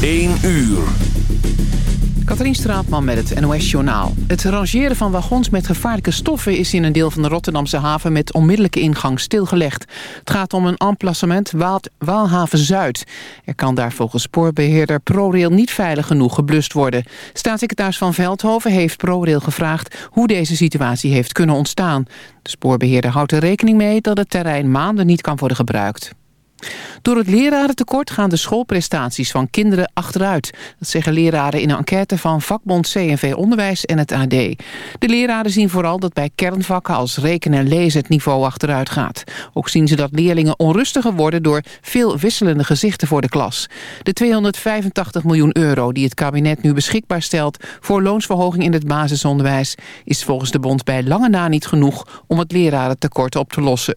1 uur. Katrien Straatman met het NOS-journaal. Het rangeren van wagons met gevaarlijke stoffen... is in een deel van de Rotterdamse haven met onmiddellijke ingang stilgelegd. Het gaat om een emplacement Waalhaven-Zuid. Er kan daar volgens spoorbeheerder ProRail niet veilig genoeg geblust worden. Staatssecretaris Van Veldhoven heeft ProRail gevraagd... hoe deze situatie heeft kunnen ontstaan. De spoorbeheerder houdt er rekening mee dat het terrein maanden niet kan worden gebruikt. Door het lerarentekort gaan de schoolprestaties van kinderen achteruit. Dat zeggen leraren in een enquête van vakbond CNV Onderwijs en het AD. De leraren zien vooral dat bij kernvakken als rekenen en lezen het niveau achteruit gaat. Ook zien ze dat leerlingen onrustiger worden door veel wisselende gezichten voor de klas. De 285 miljoen euro die het kabinet nu beschikbaar stelt voor loonsverhoging in het basisonderwijs is volgens de bond bij lange na niet genoeg om het lerarentekort op te lossen.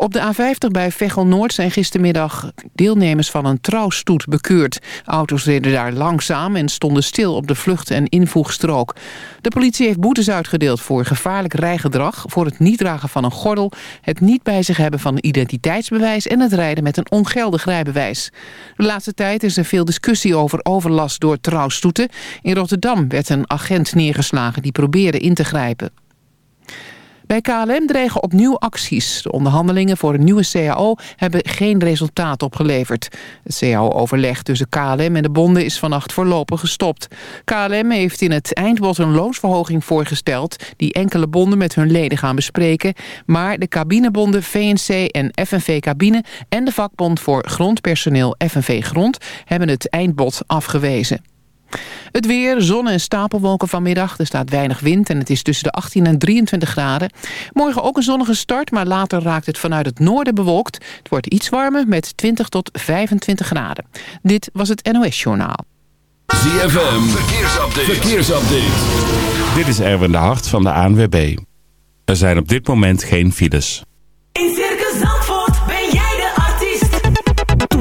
Op de A50 bij Veghel-Noord zijn gistermiddag deelnemers van een trouwstoet bekeurd. Auto's reden daar langzaam en stonden stil op de vlucht- en invoegstrook. De politie heeft boetes uitgedeeld voor gevaarlijk rijgedrag... voor het niet dragen van een gordel, het niet bij zich hebben van een identiteitsbewijs... en het rijden met een ongeldig rijbewijs. De laatste tijd is er veel discussie over overlast door trouwstoeten. In Rotterdam werd een agent neergeslagen die probeerde in te grijpen. Bij KLM dreigen opnieuw acties. De onderhandelingen voor een nieuwe CAO hebben geen resultaat opgeleverd. Het CAO-overleg tussen KLM en de bonden is vannacht voorlopig gestopt. KLM heeft in het eindbod een loonsverhoging voorgesteld... die enkele bonden met hun leden gaan bespreken. Maar de cabinebonden VNC en FNV Cabine... en de vakbond voor grondpersoneel FNV Grond... hebben het eindbod afgewezen. Het weer, zon en stapelwolken vanmiddag. Er staat weinig wind en het is tussen de 18 en 23 graden. Morgen ook een zonnige start, maar later raakt het vanuit het noorden bewolkt. Het wordt iets warmer met 20 tot 25 graden. Dit was het NOS Journaal. ZFM, verkeersupdate. verkeersupdate. Dit is Erwin de Hart van de ANWB. Er zijn op dit moment geen files.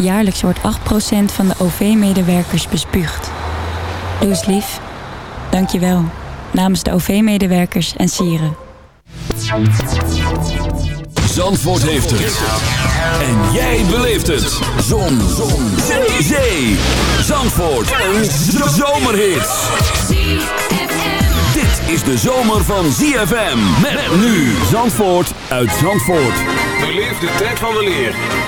Jaarlijks wordt 8% van de OV-medewerkers bespuugd. Doe eens lief. Dank je wel. Namens de OV-medewerkers en sieren. Zandvoort heeft het. En jij beleeft het. Zon. Zon. Zee. Zee. Zandvoort. Een zomerhit. Dit is de zomer van ZFM. Met nu Zandvoort uit Zandvoort. Beleef de tijd van weleer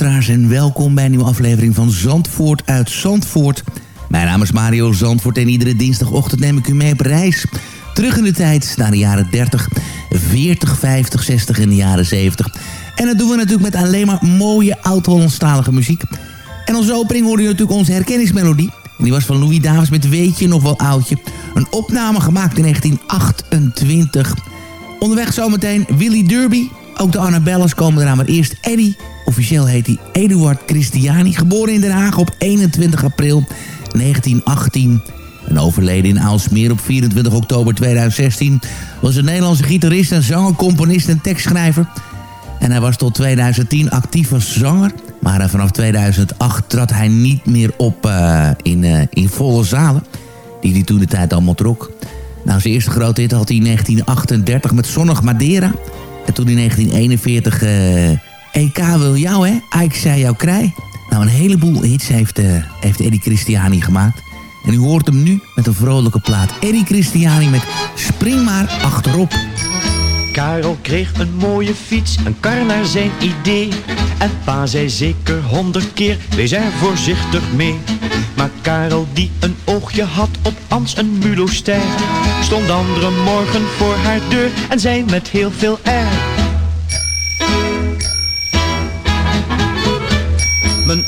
Luisteraars en welkom bij een nieuwe aflevering van Zandvoort uit Zandvoort. Mijn naam is Mario Zandvoort en iedere dinsdagochtend neem ik u mee op reis. Terug in de tijd naar de jaren 30, 40, 50, 60 en de jaren 70. En dat doen we natuurlijk met alleen maar mooie oud-Hollandstalige muziek. En als opening hoorde je natuurlijk onze herkenningsmelodie. En die was van Louis Davis met Weet je nog wel oudje. Een opname gemaakt in 1928. Onderweg zometeen Willy Derby. Ook de Annabelles komen eraan, maar eerst Eddie. Officieel heet hij Eduard Christiani. Geboren in Den Haag op 21 april 1918. En overleden in Aalsmeer op 24 oktober 2016. Was een Nederlandse gitarist en zanger, componist en tekstschrijver. En hij was tot 2010 actief als zanger. Maar vanaf 2008 trad hij niet meer op eh, in, eh, in volle zalen. Die hij toen de tijd allemaal trok. Nou, zijn eerste grote hit had hij in 1938 met Zonnig Madeira. En toen in 1941 EK wil jou, hè? Ike zei jou krij. Nou, een heleboel hits heeft, eh, heeft Eddie Christiani gemaakt. En u hoort hem nu met een vrolijke plaat. Eddie Christiani met Spring maar achterop. Karel kreeg een mooie fiets, een kar naar zijn idee. En pa zei zeker honderd keer, wees er voorzichtig mee. Maar Karel die een oogje had op Ans een mulostijl, stond de andere morgen voor haar deur en zei met heel veel air.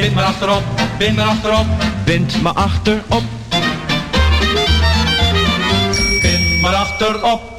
Bind maar achterop, bind maar achterop. Bind maar achterop. Bind maar achterop.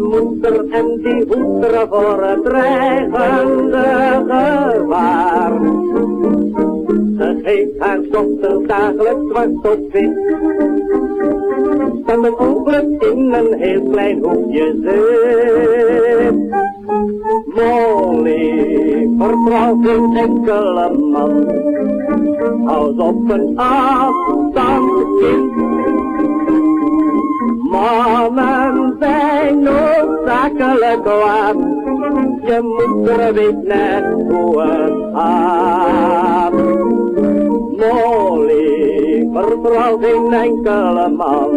Moeder en die hoedt er voor het dreigende gevaar. Ze geeft haar dochter dagelijks zwart op wit. Van een ongeluk in een heel klein hoekje zit. Molly vertrouwt een enkele man. Als op een afstand kwaad. Je moeder weet net hoe het gaat. Molly vertrouwt geen enkele man.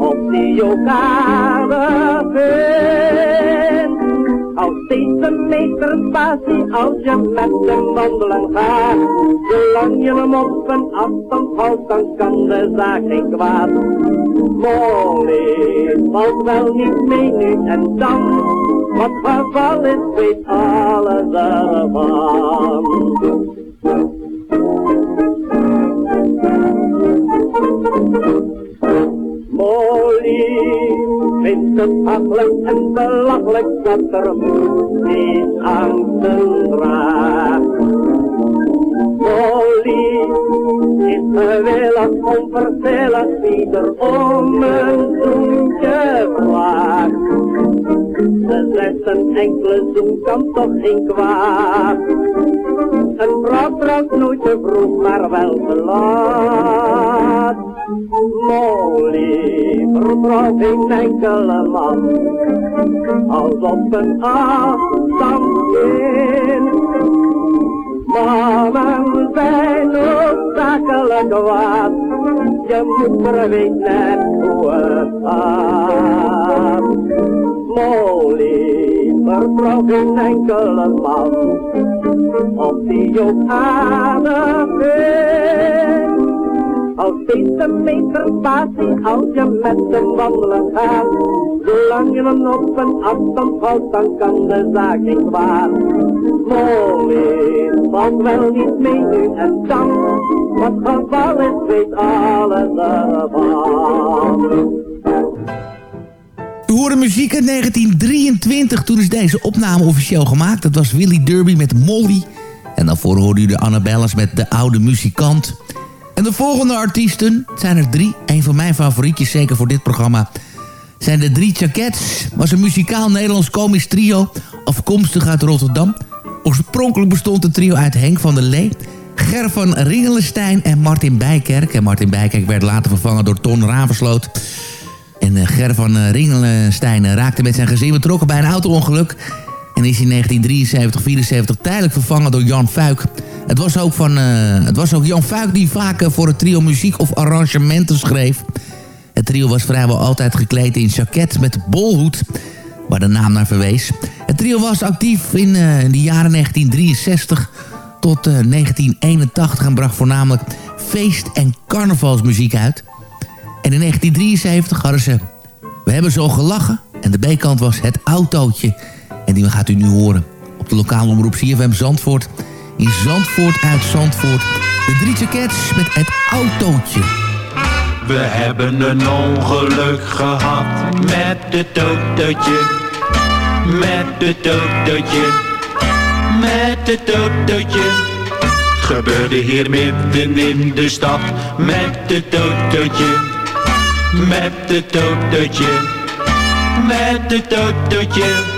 Op die elkaar vindt. Als deze spatie als je met hem wandelen gaat. Zolang je hem op een afstand houdt, dan kan de zaak geen kwaad. Molly valt wel niet mee nu en dan. Wat geval is, weet alles ervan. Molly vindt het achelijk en belachelijk dat er moed niet angsten draagt. Is gewillig onverschillig wie er om een zoentje vraagt. Zegt een enkele zoen kan toch geen kwaad. Een vrouw trouwt nooit te vroeg, maar wel te laat. Molly vertrouwt geen enkele man. Als op een afstand in. Mannen zijn noodzakelijk kwaad. Je moeder weet net hoe het gaat. Molly vertrouwt geen enkele man. Op die ook Als deze meter spatie, als je met hem wandelen gaat. Zolang je hem op een afstand houdt, dan kan de zaak geen kwaad. Molly valt wel niet mee nu en dan. Wat geval is, weet alles ervan. U hoorde muziek uit 1923, toen is deze opname officieel gemaakt. Dat was Willy Derby met Molly. En daarvoor hoorde u de Annabelles met De Oude Muzikant. En de volgende artiesten zijn er drie. Een van mijn favorietjes, zeker voor dit programma, zijn de Drie Jackets. Was een muzikaal Nederlands komisch trio, afkomstig uit Rotterdam. Oorspronkelijk bestond het trio uit Henk van der Lee... Ger van Ringelenstein en Martin Bijkerk. En Martin Bijkerk werd later vervangen door Ton Ravensloot... En uh, Ger van uh, Ringelenstein uh, raakte met zijn gezin betrokken bij een auto-ongeluk. En is in 1973, 74 tijdelijk vervangen door Jan Fuik. Het was ook, van, het was ook Jan Fuik die vaak voor het trio muziek of arrangementen schreef. Het trio was vrijwel altijd gekleed in jacket met bolhoed, waar de naam naar verwees. Het trio was actief in, in de jaren 1963 tot 1981 en bracht voornamelijk feest- en carnavalsmuziek uit. En in 1973 hadden ze We hebben zo gelachen. En de B-kant was Het Autootje. En die gaat u nu horen op de lokale omroep CFM Zandvoort. In Zandvoort uit Zandvoort. De drie jackets met Het Autootje. We hebben een ongeluk gehad met het autootje. Met het autootje. Met het autootje. Gebeurde hier midden in de stad met het autootje. Met het autootje, met het autootje.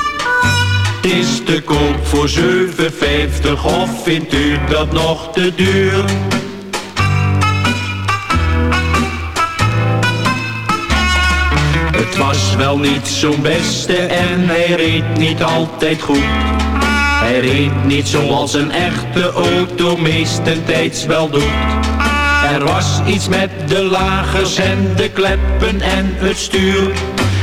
Het is te koop voor 7,50 of vindt u dat nog te duur? Het was wel niet zo'n beste en hij reed niet altijd goed. Hij reed niet zoals een echte auto meestentijds wel doet. Er was iets met de lagers en de kleppen en het stuur.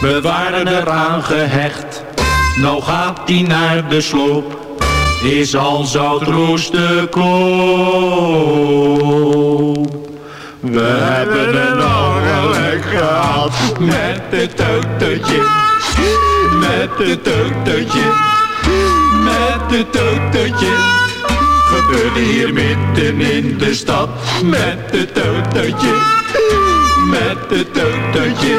we waren eraan gehecht. Nou gaat die naar de sloop, is al zout roest de koop. We hebben een ongeluk gehad. Met het autootje, met het autootje, met het autootje. Gebeurde hier midden in de stad. Met het autootje, met het autootje,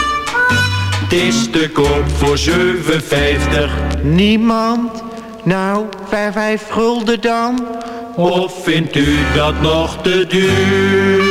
Het is te koop voor 7,50. Niemand? Nou, vijf, vijf gulden dan? Of vindt u dat nog te duur?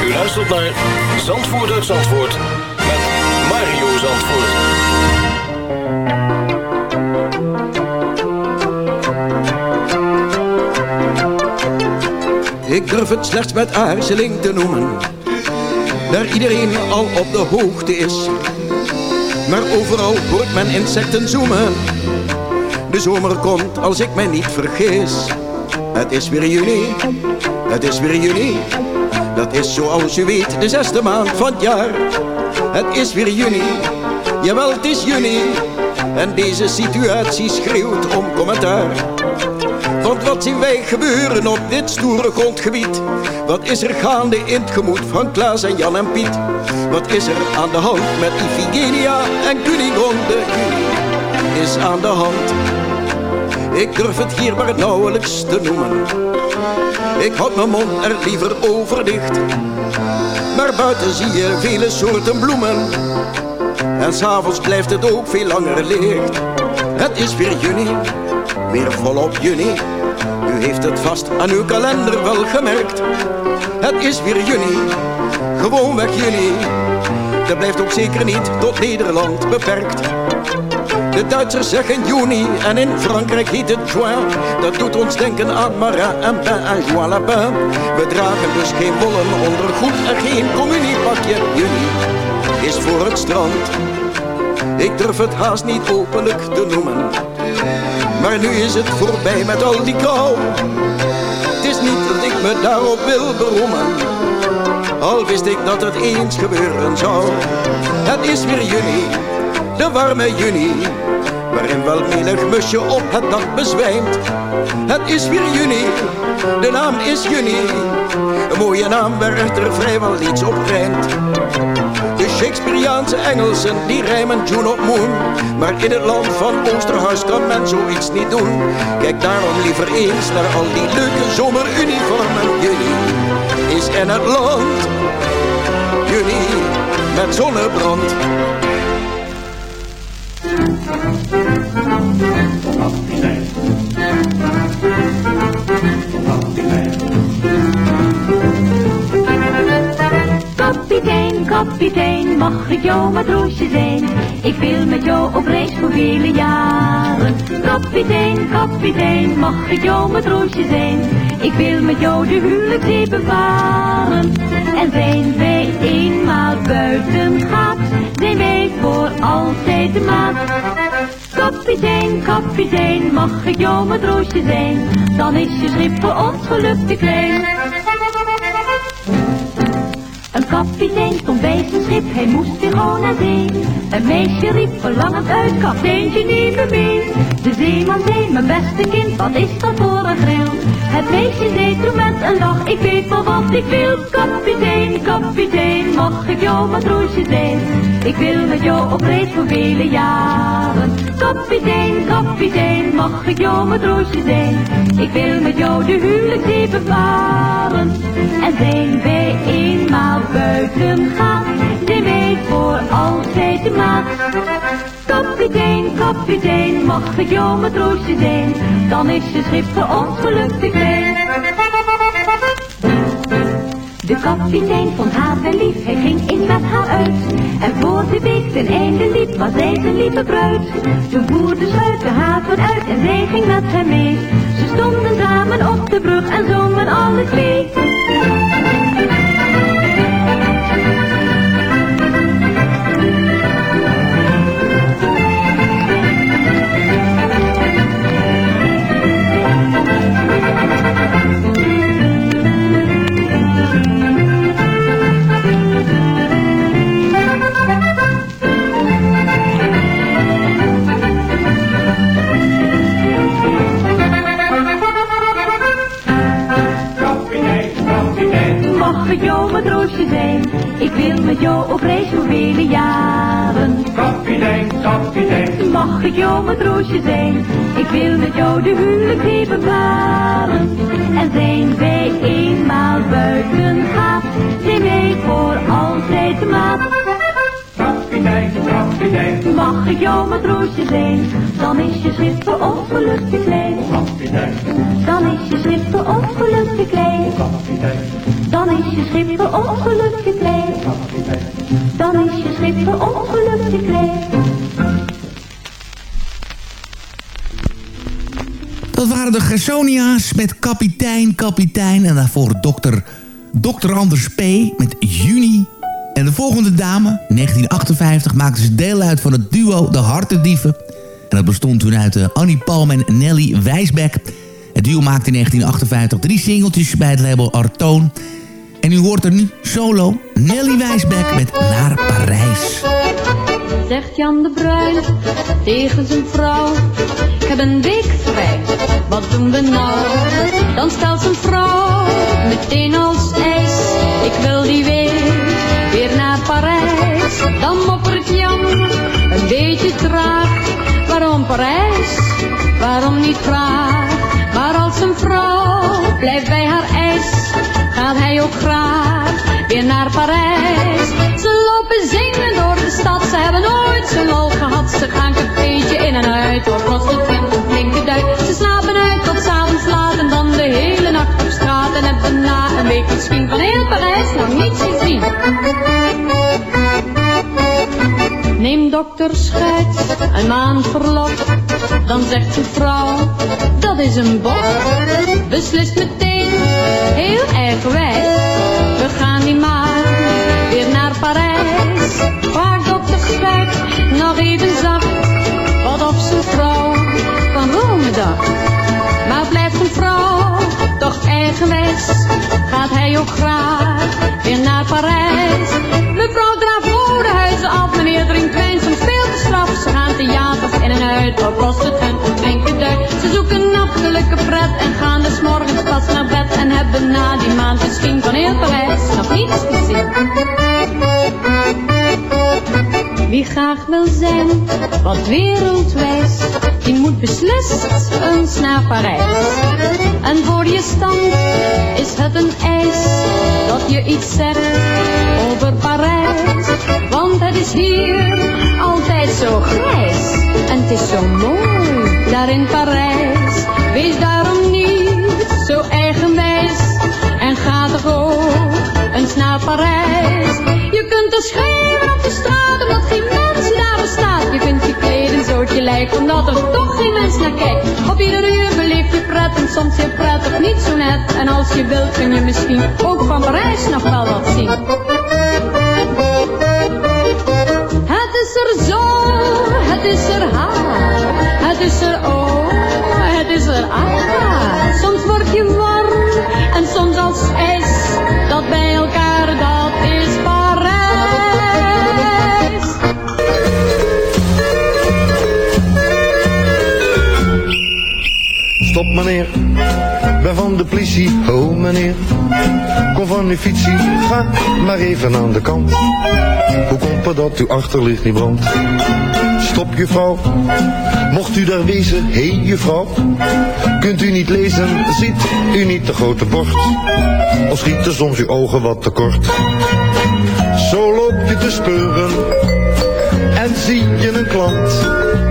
Luistert naar Zandvoort uit Zandvoort met Mario Zandvoort. Ik durf het slechts met aarzeling te noemen. Daar iedereen al op de hoogte is. Maar overal hoort men insecten zoemen. De zomer komt als ik mij niet vergis. Het is weer juni, het is weer juni. Dat is zoals u weet de zesde maand van het jaar. Het is weer juni, jawel het is juni. En deze situatie schreeuwt om commentaar. Want wat zien wij gebeuren op dit stoere grondgebied? Wat is er gaande in het gemoed van Klaas en Jan en Piet? Wat is er aan de hand met Iphigenia en Cunigonde? Is aan de hand. Ik durf het hier maar nauwelijks te noemen. Ik houd mijn mond er liever over dicht. Maar buiten zie je vele soorten bloemen. En s'avonds blijft het ook veel langer licht. Het is weer juni, weer volop juni. U heeft het vast aan uw kalender wel gemerkt. Het is weer juni, gewoonweg juni. Dat blijft ook zeker niet tot Nederland beperkt. De Duitsers zeggen juni en in Frankrijk heet het juin. Dat doet ons denken aan marin en pain en joie lapin. We dragen dus geen wollen ondergoed en geen communiepakje. Juni is voor het strand. Ik durf het haast niet openlijk te noemen. Maar nu is het voorbij met al die kou. Het is niet dat ik me daarop wil beroemen. Al wist ik dat het eens gebeuren zou. Het is weer juni, de warme juni. Waarin wel menig musje op het dak bezwijmt. Het is weer juni, de naam is juni. Een mooie naam waar er vrijwel niets op rijmt. De Shakespeareaanse Engelsen die rijmen June op Moon. Maar in het land van Oosterhuis kan men zoiets niet doen. Kijk daarom liever eens naar al die leuke zomeruniformen. Juni is in het land. Juni met zonnebrand. Kapitein, kapitein, mag ik jou matroosje zijn? Ik wil met jou op reis voor vele jaren. Kapitein, kapitein, mag ik jou matroosje zijn? Ik wil met jou de huwelijkszee bevaren. En zijn wij eenmaal buiten gaat, zijn wij voor altijd de maat. Kapitein, kapitein, mag ik jou matroosje zijn? Dan is je schip voor ons geluk te klein. Een kapitein stond bij zijn schip, hij moest weer gauw naar zee. Een meisje riep verlangend uit, kapiteintje neem me mee. De zeeman zei, mijn beste kind, wat is dat voor een gril? Het meisje zei toen met een lach, ik weet wel wat ik wil. Kapitein, kapitein, mag ik jou matroosje zijn? Ik wil met jou op reis voor vele jaren. Kapitein, kapitein, mag ik jou matroosje zijn? Ik wil met jou de huwelijkszee bevaren. En zijn wij eenmaal buiten gaan, zijn wij voor altijd de maat. Kapitein, kapitein, mag ik jou matroosje zijn? Dan is je schip voor ons geluk te klein. De kapitein vond haar wel lief, hij ging in met haar uit. En voor de week ten einde liep, was zijn lieve bruid. Toen voer de schuit de haven uit en zij ging met hem mee. Ze stonden samen op de brug en zongen alle twee. Mag ik jou matroosje zijn? Ik wil met jou op reis voor vele jaren. Kapitein, kapitein. Mag ik jou matroosje zijn? Ik wil met jou de huwelijkszee bevaren. En zijn wij eenmaal buiten gaat, zijn wij voor altijd de maat. Kapitein, kapitein. Mag ik jou matroosje zijn? Dan is je schip voor ongeluk te klein. Kapitein, Dan is je schip voor ongeluk te klein. Dan is je schip voor ongeluk kapitein. Dan is je schip voor ongeluk klein. Dat waren de Gersonia's met kapitein, kapitein. En daarvoor dokter, dokter Anders P. met Juni. En de volgende dame, in 1958, maakte ze deel uit van het duo De Hartendieven. En dat bestond toen uit eh, Annie Palm en Nelly Wijsbeck. Het duo maakte in 1958 drie singeltjes bij het label Artoon. En u hoort er nu solo Nelly Wijsbeck met Naar Parijs. Zegt Jan de Bruin tegen zijn vrouw. Ik heb een week vrij, wat doen we nou? Dan stelt zijn vrouw meteen als ijs. Ik wil die week weer naar Parijs. Dan moppert Jan een beetje traag. Waarom Parijs? Waarom niet graag? Maar als zijn vrouw blijft bij haar ijs, gaat hij ook graag weer naar Parijs. Ze lopen zingen door de stad, ze hebben nooit zo'n lol gehad. Ze gaan cafeetje in en uit, door prostituent en flinke duik. Ze slapen uit tot s'avonds laat en dan de hele nacht op straat. En hebben na een week misschien van heel Parijs nog niets gezien. Neem dokter Schuit een maand verlof, dan zegt de vrouw, dat is een bot. Beslist meteen, heel erg wijs, we gaan niet maar weer naar Parijs. Waar dokter Schuit nog even zag, wat op zijn vrouw van Rome dacht. Maar blijft een vrouw toch eigenwijs, gaat hij ook graag weer naar Parijs. Draaft modehuizen af, meneer drinkt wijn soms veel te straf. Ze gaan theaters in en uit, op prostituent en drinken duik. Ze zoeken nachtelijke pret en gaan des morgens pas naar bed. En hebben na die maand misschien van heel Parijs nog niets gezien. Wie graag wil zijn wat wereldwijs, die moet beslist eens naar Parijs. En voor je stand is het een eis dat je iets zegt over Parijs. Want het is hier altijd zo grijs en het is zo mooi daar in Parijs. Wees daarom niet zo eigenwijs en ga toch naar Parijs. Je kunt er schreeuwen op de straat omdat geen mens daar bestaat. Je kunt je kleden zo je lijkt omdat er toch geen mens naar kijkt. Op ieder uur beleef je pret en soms heel prettig niet zo net. En als je wilt kun je misschien ook van Parijs nog wel wat zien. Het is er zo, het is er ha, het is er oh, het is er ah. Soms word je warm meneer, ben van de politie, oh meneer. Kom van uw fietsie, ga maar even aan de kant. Hoe komt het dat uw achterlicht niet brandt? Stop juffrouw, mocht u daar wezen, hé hey, juffrouw. Kunt u niet lezen, ziet u niet de grote bord? Of schieten soms uw ogen wat te kort? Zo loop je te speuren en zie je een klant.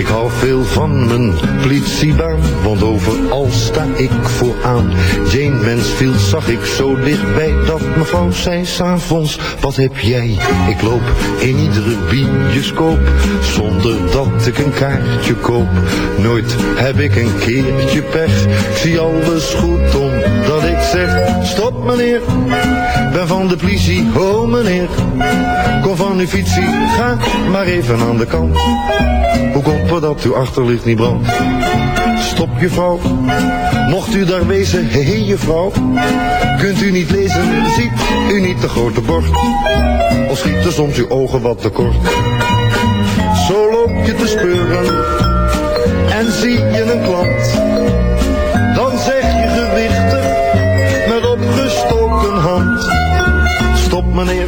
Hou veel van mijn politiebaan, want overal sta ik vooraan. Jane Mansfield zag ik zo dichtbij dat mevrouw zei s'avonds, wat heb jij? Ik loop in iedere bioscoop, zonder dat ik een kaartje koop. Nooit heb ik een keertje pech, ik zie alles goed omdat ik zeg, stop meneer, ben van de politie, oh meneer. Kom van uw fietsie, ga maar even aan de kant. Hoe komt dat uw achterlicht niet brandt? Stop juffrouw, mocht u daar wezen, hé hey, juffrouw. Kunt u niet lezen, ziet u niet de grote bord? Of schieten soms uw ogen wat te kort? Zo loop je te speuren en zie je een klant. Dan zeg je gewichtig met opgestoken hand. Stop meneer,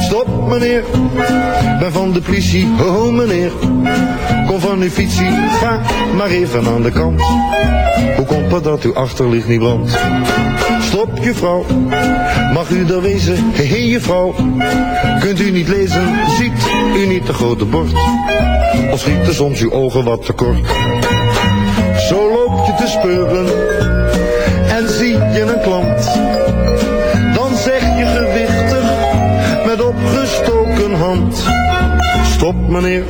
Stop meneer, ben van de politie, oh meneer. Kom van uw fietsie, ga maar even aan de kant. Hoe komt het dat uw achterlicht niet brandt? Stop juffrouw, mag u daar wezen? Hé hey, juffrouw, kunt u niet lezen? Ziet u niet de grote bord? Of schieten soms uw ogen wat te kort? Zo loop je te speuren hand. Stop meneer,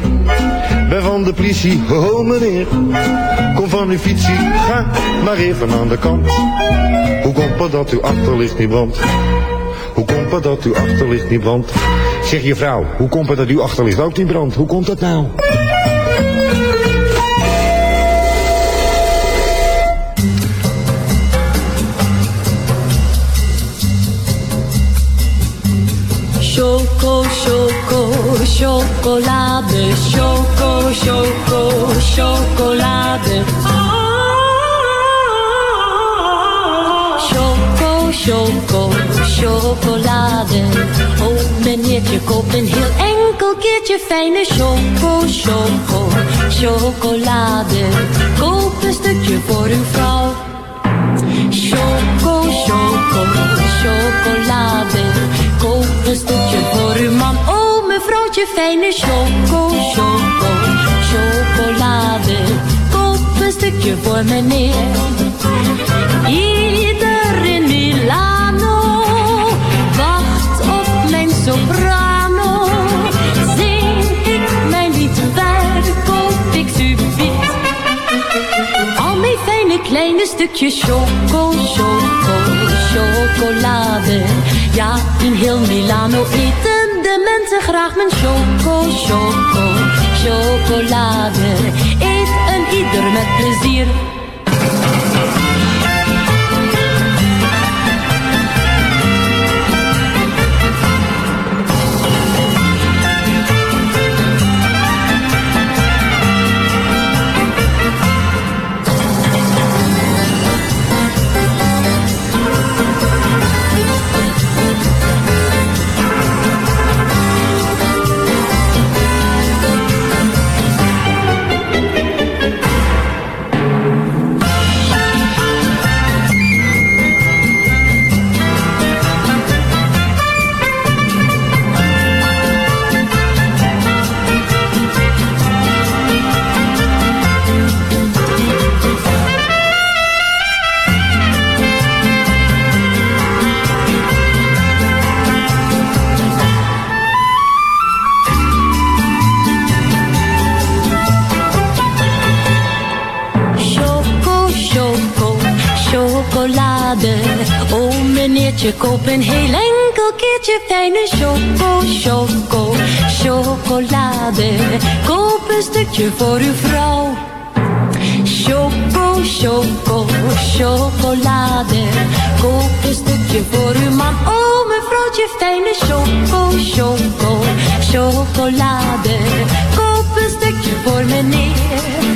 ben van de politie, oh meneer. Kom van uw fietsie, ga maar even aan de kant. Hoe komt het dat uw achterlicht niet brandt? Hoe komt het dat uw achterlicht niet brandt? Zeg je vrouw, hoe komt het dat uw achterlicht ook niet brandt? Hoe komt dat nou? Chocolade. Choco, choco, chocolade. Choco, choco, chocolade. Oh, meneertje, koop een heel enkel keertje fijne choco, choco, chocolade. Koop een stukje voor uw vrouw. Choco, choco, chocolade. Koop een stukje mevrouwtje fijne choco, choco, chocolade. Koop een stukje voor meneer. Ieder in Milano wacht op mijn soprano. Zing ik mijn lied, waar koop ik subiet? Al mijn fijne kleine stukjes choco, choco, chocolade. Ja, in heel Milano eten mensen graag mijn choco, choco, chocolade. Eet een ieder met plezier. Chocolade. Oh meneertje, koop een heel enkel keertje fijne choco, choco, chocolade. Koop een stukje voor uw vrouw. Choco, choco, chocolade. Koop een stukje voor uw man. Oh mevrouwtje, fijne choco, choco, chocolade. Koop een stukje voor meneer.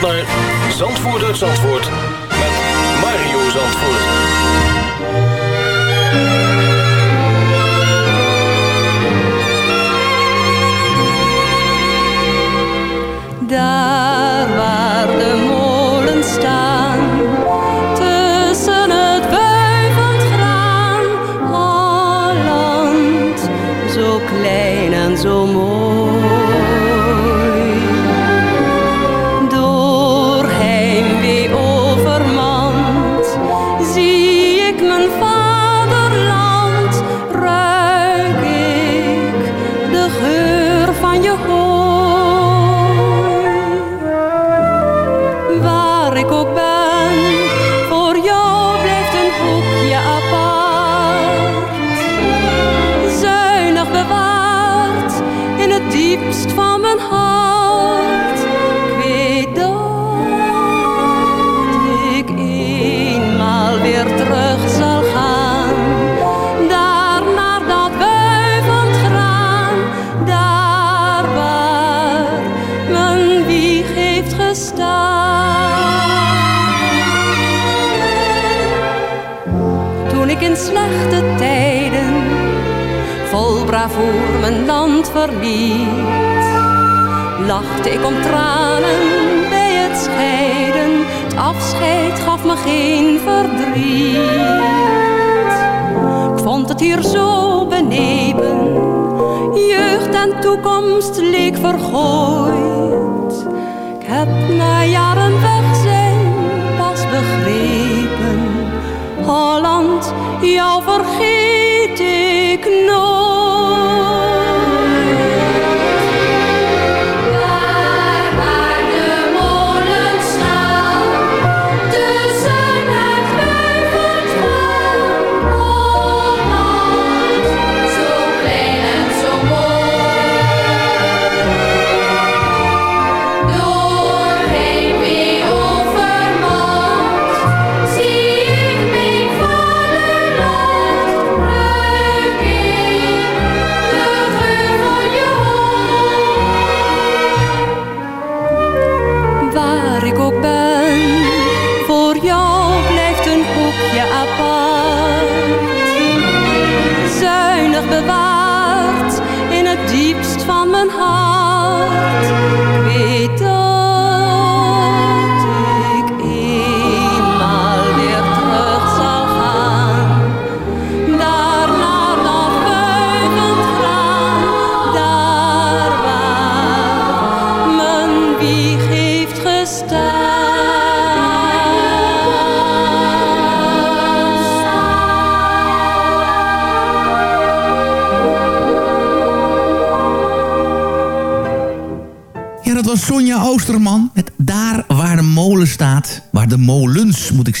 naar Zandvoort uit Zandvoort met Mario Zandvoort. Daar waar de molens staan, tussen het wuivend graan, Holland, zo klein en zo mooi.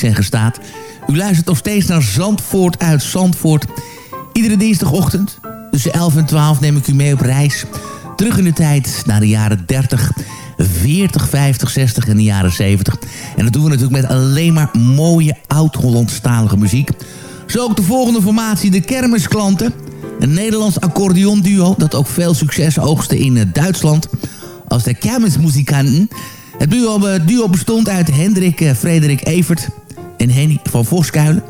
Zeggen, staat. U luistert nog steeds naar Zandvoort uit Zandvoort. Iedere dinsdagochtend tussen 11 en 12 neem ik u mee op reis. Terug in de tijd naar de jaren 30, 40, 50, 60 en de jaren 70. En dat doen we natuurlijk met alleen maar mooie oud-Hollandstalige muziek. Zo ook de volgende formatie, de Kermisklanten. Een Nederlands accordeonduo dat ook veel succes oogste in eh, Duitsland als de Kermismuzikanten. Het duo, eh, duo bestond uit Hendrik eh, Frederik Evert en Henny van Voskuilen.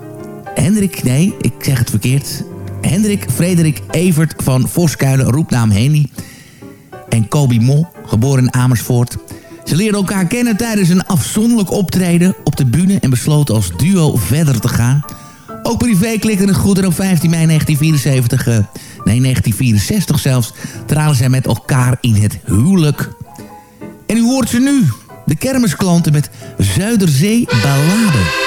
Hendrik, nee, ik zeg het verkeerd. Hendrik Frederik Evert van Voskuilen, roepnaam Henny. En Kobi Mol, geboren in Amersfoort. Ze leerden elkaar kennen tijdens een afzonderlijk optreden op de bühne... en besloten als duo verder te gaan. Ook privé klikte het goed en op 15 mei 1974... eh, nee, 1964 zelfs... traden zij met elkaar in het huwelijk. En u hoort ze nu, de kermisklanten met Zuiderzee Ballade.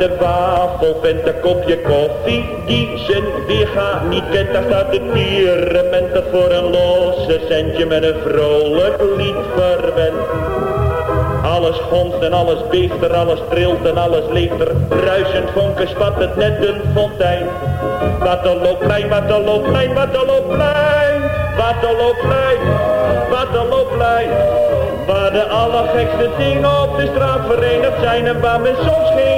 Haringtent en daar de een kopje koffie die zijn weerga niet kent. Daar staat de pierementer voor een losse centje met een vrolijk lied verwend. Alles gonst en alles beeft er, alles trilt en alles leeft er. Ruisend vonken spat het net een fontein. Waterloopplein, Waterloopplein, Waterloopplein. Waterloopplein, Waterloopplein. Waar de allergekste dingen op de straat verenigd zijn. En waar men soms geen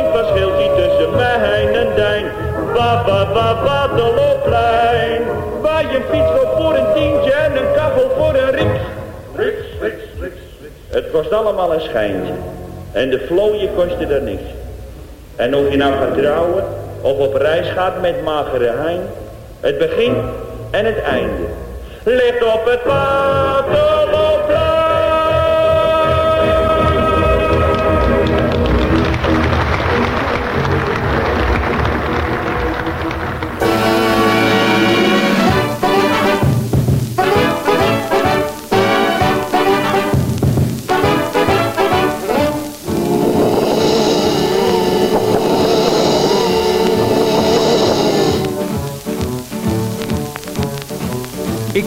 ziet tussen mij en dijn. Wa, wa, wa, Waterloopplein. Waar je fiets voor een tientje en een kachel voor een riks. Riks, riks, riks. Het kost allemaal een schijntje. En de vlooien kosten er niks. En of je nou gaat trouwen of op reis gaat met magere hein. Het begin en het einde. Ligt op het Waterloopplein.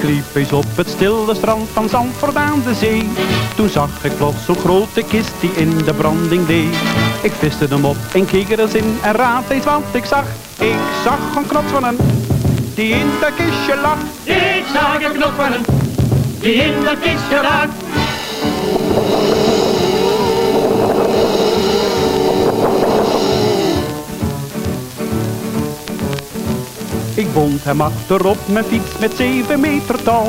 Liep eens op het stille strand van Zandvoort aan de zee. Toen zag ik plots zo'n grote kist die in de branding deed. Ik viste hem op en keek er eens in en raad eens wat ik zag. Ik zag een knot van een die in dat kistje lag. Ik zag een knop van een die in dat kistje lag. Ik bond hem achterop mijn fiets met zeven meter touw.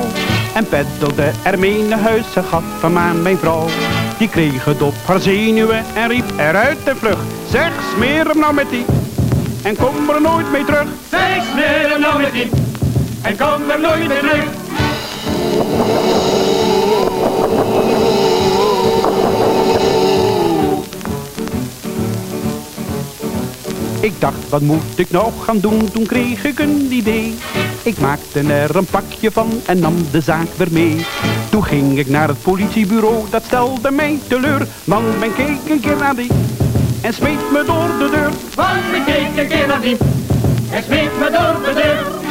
En peddelde ermee naar huis, ze gaf hem aan mijn vrouw. Die kreeg het op haar zenuwen en riep eruit de vlucht. Zeg, smeer hem nou met die en kom er nooit mee terug. Zij smeer hem nou met die en kom er nooit meer terug. Ik dacht, wat moet ik nou gaan doen? Toen kreeg ik een idee. Ik maakte er een pakje van en nam de zaak weer mee. Toen ging ik naar het politiebureau, dat stelde mij teleur. Want men keek een keer naar die en smeet me door de deur. Want men keek een keer naar die en smeet me door de deur.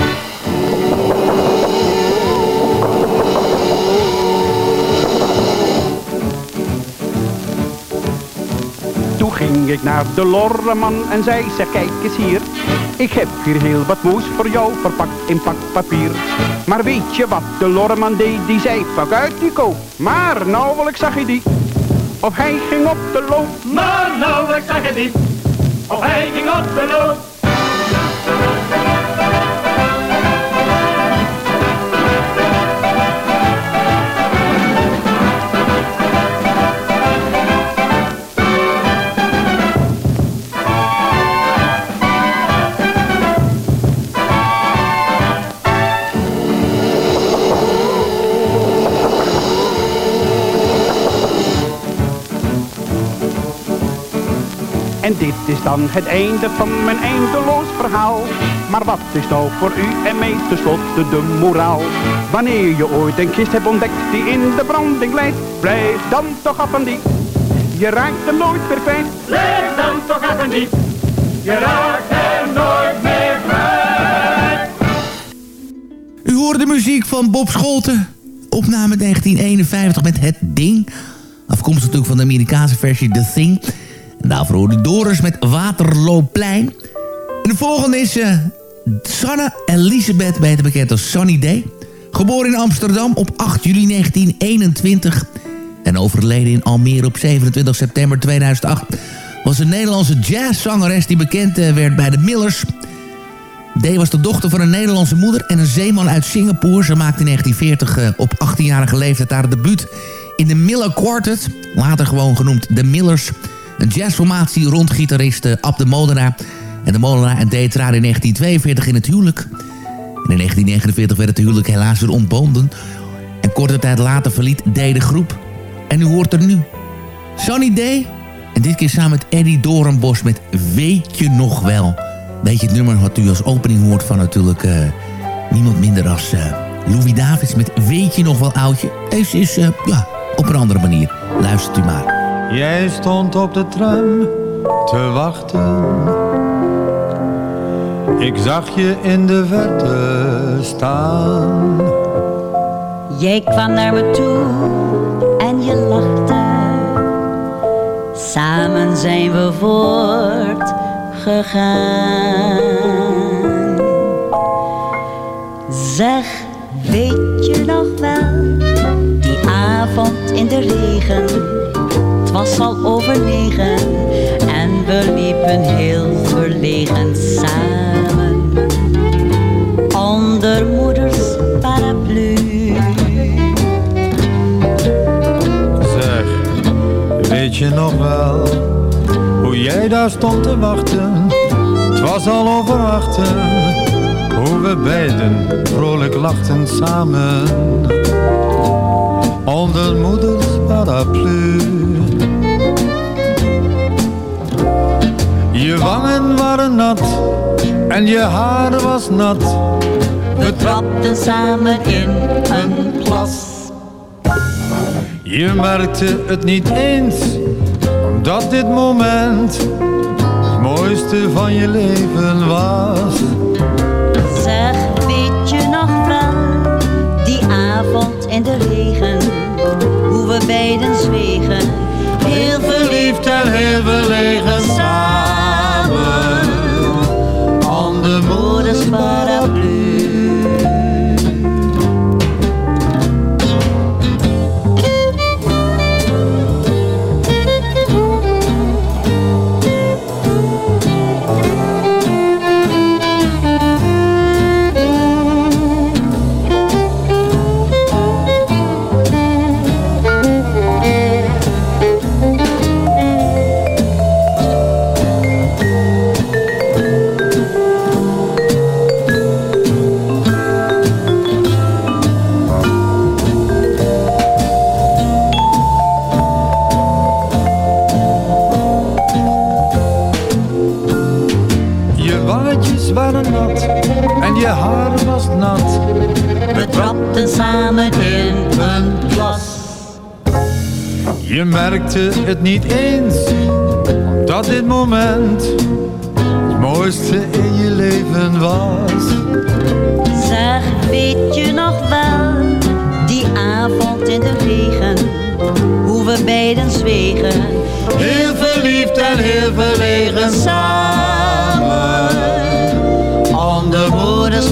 Ging ik naar de lorreman en zei, zeg kijk eens hier. Ik heb hier heel wat moes voor jou verpakt in pakpapier. Maar weet je wat de lorreman deed? Die zei, pak uit die koop. Maar nauwelijks zag je die. Of hij ging op de loop. Maar nauwelijks zag je die of hij ging op de loop. En dit is dan het einde van mijn eindeloos verhaal. Maar wat is nou voor u en mij tenslotte de moraal? Wanneer je ooit een kist hebt ontdekt die in de branding leidt, blijf dan toch af van die. Je raakt hem nooit meer kwijt. Blijf dan toch af en die. Je raakt hem nooit meer kwijt. U hoorde de muziek van Bob Scholten. Opname 1951 met Het Ding. Afkomstig natuurlijk van de Amerikaanse versie The Thing. Daarvoor hoorde Doris met Waterloopplein. En de volgende is uh, Sanne Elisabeth, beter bekend als Sunny Day. Geboren in Amsterdam op 8 juli 1921 en overleden in Almere op 27 september 2008... was een Nederlandse jazzzangeres die bekend eh, werd bij de Millers... Day was de dochter van een Nederlandse moeder en een zeeman uit Singapore. Ze maakte in 1940 uh, op 18-jarige leeftijd haar debuut in de Miller Quartet. Later gewoon genoemd de Millers. Een jazzformatie rond gitarist uh, Ab de Molenaar. En de Molenaar en traden in 1942 in het huwelijk. En in 1949 werd het huwelijk helaas weer ontbonden. En korte tijd later verliet Day de groep. En u hoort er nu Sunny Day. En dit keer samen met Eddie Doornbos met Weet je nog wel... Weet je, het nummer wat u als opening hoort van natuurlijk uh, niemand minder als uh, Louis Davids met Weet je nog wel oudje? Deze is ja, op een andere manier. Luistert u maar. Jij stond op de tram te wachten. Ik zag je in de verte staan. Jij kwam naar me toe en je lachte. Samen zijn we voortgegaan. Zeg, weet je nog wel, die avond in de regen. Het was al over negen en we liepen heel verlegen samen. Onder moeders paraplu. Zeg, weet je nog wel hoe jij daar stond te wachten? Het was al over achten, hoe we beiden vrolijk lachten samen. Onder moeders paraplu. Je wangen waren nat en je haar was nat. We trapten samen in een plas. Je merkte het niet eens, omdat dit moment het mooiste van je leven was. Zeg, weet je nog wel, die avond in de regen, hoe we beiden zwegen, heel verliefd en heel verlegen Je merkte het niet eens, omdat dit moment het mooiste in je leven was. Zeg, weet je nog wel, die avond in de regen, hoe we beiden zwegen, heel verliefd en heel verlegen samen, onder moeders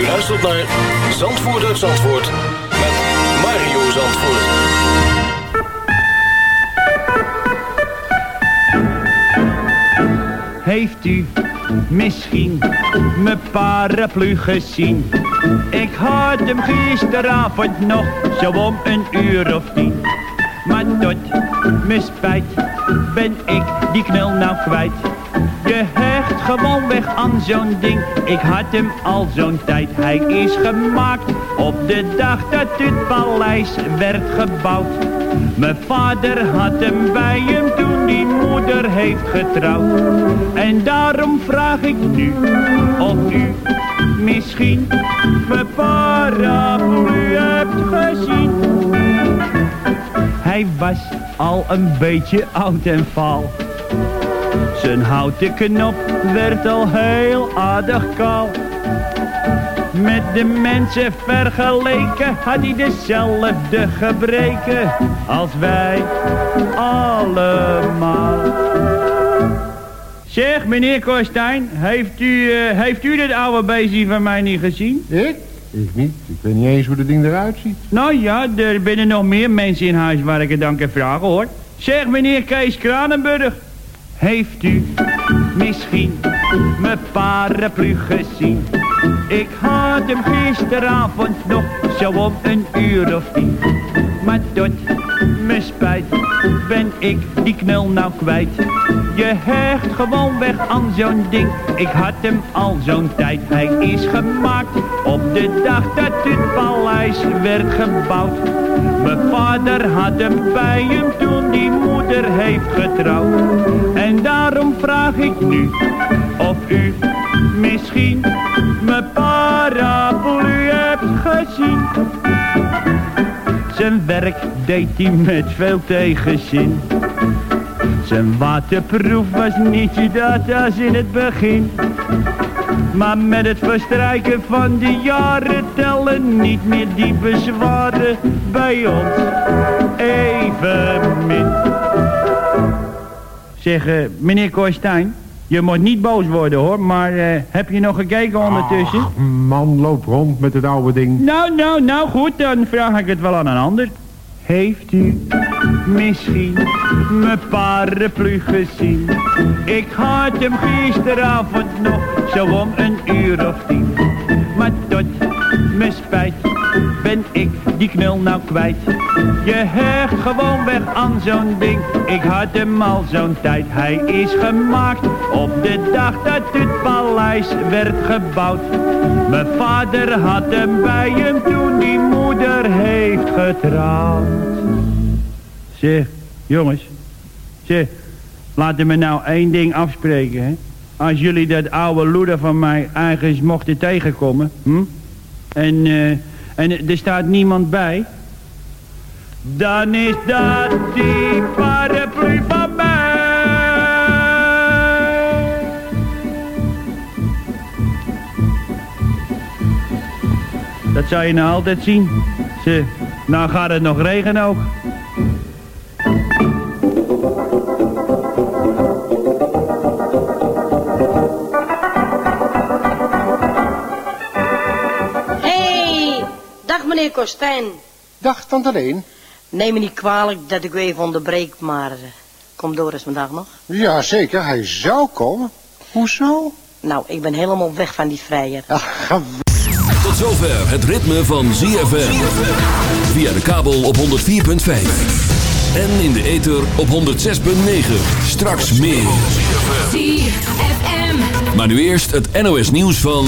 U luistert naar Zandvoort uit Zandvoort met Mario Zandvoort. Heeft u misschien mijn paraplu gezien? Ik had hem gisteravond nog zo om een uur of tien. Maar tot mijn spijt ben ik die knul nou kwijt. Je hecht gewoon weg aan zo'n ding. Ik had hem al zo'n tijd. Hij is gemaakt op de dag dat het paleis werd gebouwd. Mijn vader had hem bij hem toen die moeder heeft getrouwd. En daarom vraag ik nu of u misschien mijn paraplu hebt gezien. Hij was al een beetje oud en vaal. Zijn houten knop werd al heel aardig kaal. Met de mensen vergeleken had hij dezelfde gebreken als wij allemaal. Zeg, meneer Korstijn, heeft u, eh, heeft u dit oude beestje van mij niet gezien? Ik? Ik niet. Ik weet niet eens hoe dat ding eruit ziet. Nou ja, er binnen nog meer mensen in huis waar ik het dan kan vragen hoor. Zeg meneer Kees Kranenburg, heeft u misschien mijn paraplu gezien? Ik had hem gisteravond nog zo om een uur of tien. Maar tot mijn spijt ben ik die knul nou kwijt. Je hecht gewoon weg aan zo'n ding. Ik had hem al zo'n tijd. Hij is gemaakt op de dag dat het paleis werd gebouwd. Mijn vader had hem bij hem toen die moeder heeft getrouwd. En daarom vraag ik nu of u misschien mijn paraplu hebt gezien. Zijn werk deed hij met veel tegenzin. Zijn waterproef was niet dat als in het begin. Maar met het verstrijken van de jaren tellen niet meer die bezwaren bij ons even min. Zeg, eh, meneer Korstijn, je moet niet boos worden hoor, maar eh, heb je nog gekeken ondertussen? Ach, man loopt rond met het oude ding. Nou, nou, nou goed, dan vraag ik het wel aan een ander. Heeft u misschien mijn paraplu gezien? Ik had hem gisteravond nog zo om een uur of tien. Maar tot mijn spijt ben ik die knul nou kwijt. Je hecht gewoon weg aan zo'n ding. Ik had hem al zo'n tijd. Hij is gemaakt op de dag dat het paleis werd gebouwd. Mijn vader had hem bij hem toen die moeder heeft getrouwd. Zeg, jongens. Zeg, laten we nou één ding afspreken. Als jullie dat oude loeder van mij ergens mochten tegenkomen, hm? En, eh, en er staat niemand bij. Dan is dat die paraplu van mij. Dat zou je nou altijd zien. Ze, nou gaat het nog regenen ook. Meneer Kostijn. Dag, tante alleen. Neem me niet kwalijk dat ik u even onderbreek, maar... eh, Komt Doris vandaag nog? Ja, zeker. Hij zou komen. Hoezo? Nou, ik ben helemaal weg van die vrijer. Tot zover het ritme van ZFM. Via de kabel op 104.5. En in de ether op 106.9. Straks meer. ZFM. Maar nu eerst het NOS nieuws van...